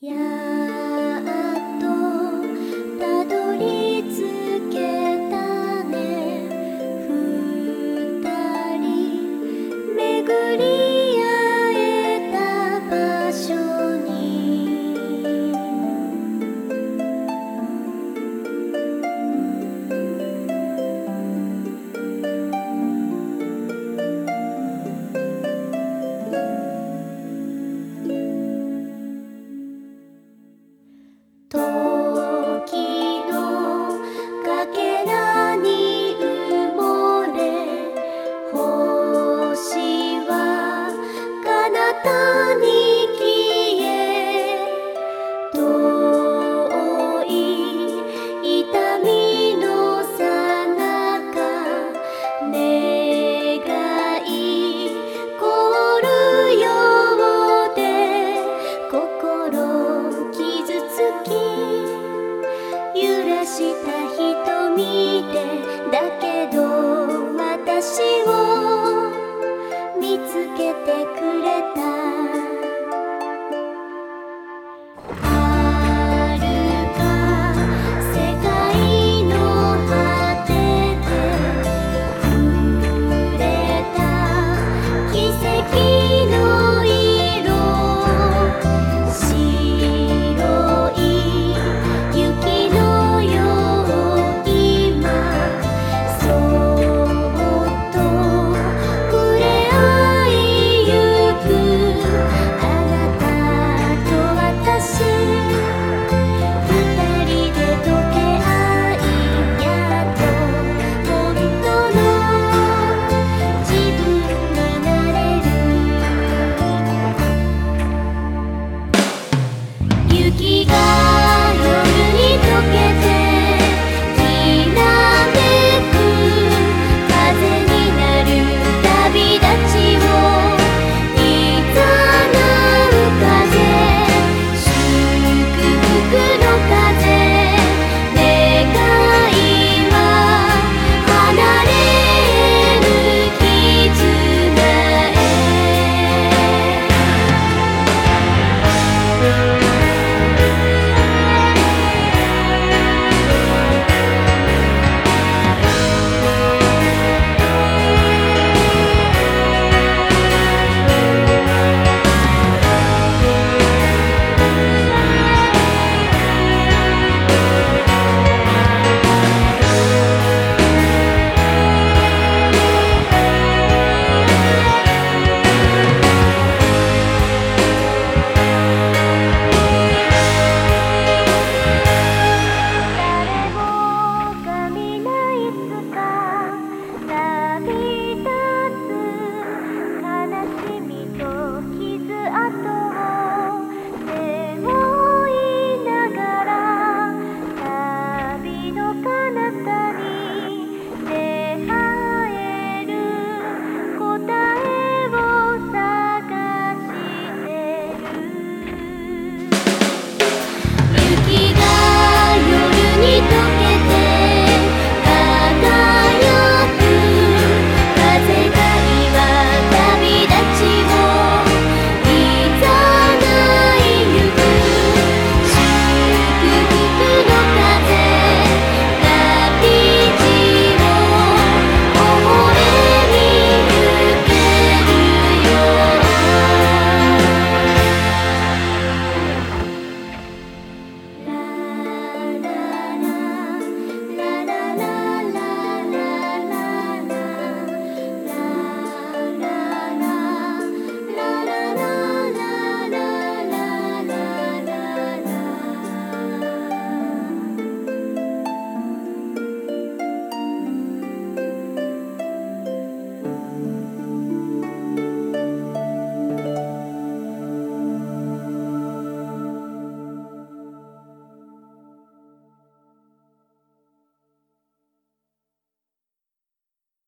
呀。